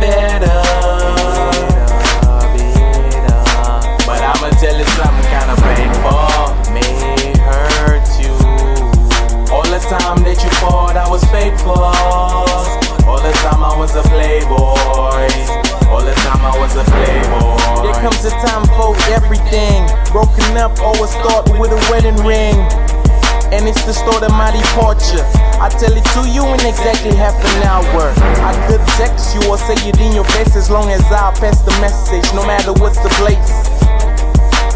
better. But I'ma tell you something kinda painful. You. All the time that you I was faithful. All the time I was a playboy. All the time I was a playboy. Comes a time for everything. Broken up, always start with a wedding ring. And it's the start of my departure. I tell it to you in exactly half an hour. I could text you or say it in your face as long as I pass the message, no matter what's the place.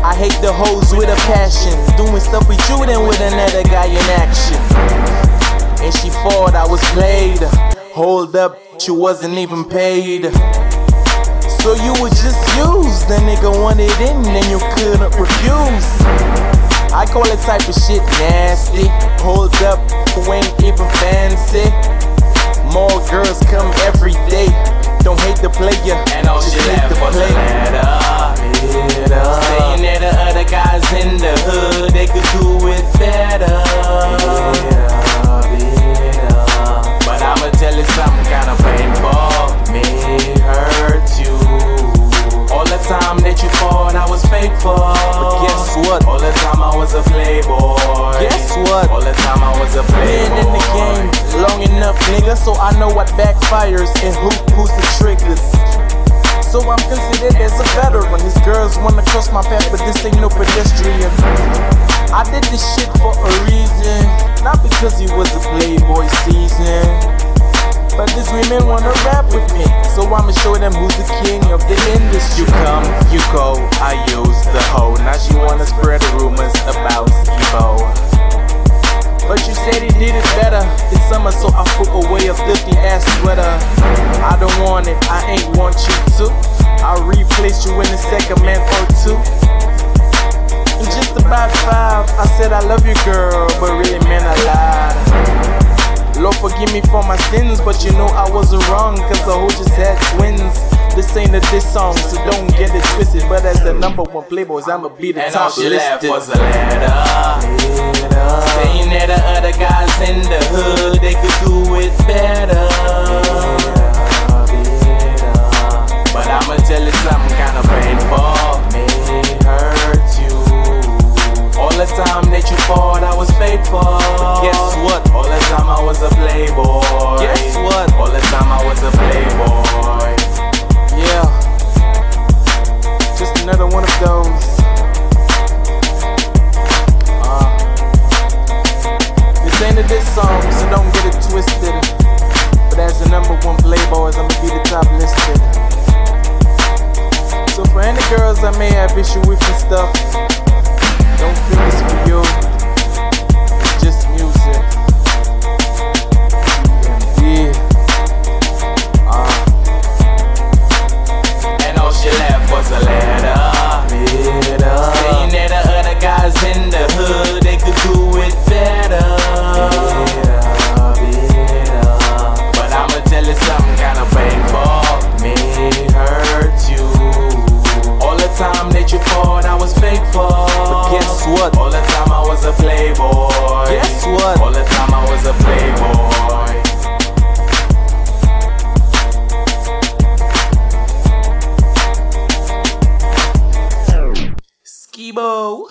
I hate the hoes with a passion, doing stuff with you than with another guy in action. And she thought I was played. Hold up, she wasn't even paid. So you would just use the nigga wanted in and you couldn't refuse. I call it type of shit nasty. Hold up, who ain't even fancy. More girls come every day. Don't hate the player, And all just hate the was a player. letter. Saying that the other guys in the hood, they could do it better. But I'ma tell you something kinda painful. Me hurt you. All the time that you fought, I was faithful. Guess what? All the time I was a playboy. Guess what? All the time I was a Been in the game long enough, nigga, so I know what backfires and who pulls the triggers. So I'm considered as a veteran. These girls wanna cross my path, but this ain't no pedestrian. I did this shit for a reason, not because he was a playboy season. But these women wanna rap with me, so I'ma show them who's the king of the industry. You come, you go, I use the hoe. Now she wanna don't want it, I ain't want you to. I'll replace you in a second man or two. In just about five, I said I love you, girl, but really, man, I lied. Lord, forgive me for my sins, but you know I wasn't wrong, cause the hoe just had twins. This ain't a diss song, so don't get it twisted. But as the number one playboys, I'ma be the And all top she left was a letter. I. Guess what? All the time I was a playboy. Guess what? All the time I was a playboy. Yeah. Just another one of those. Uh, this ain't a diss song, so don't get it twisted. But as the number one playboys, I'ma be the top listed. So for any girls I may have issue with and stuff, don't feel this for you. That I was faithful. But guess what? All the time I was a playboy. Guess what? All the time I was a playboy. Skibo.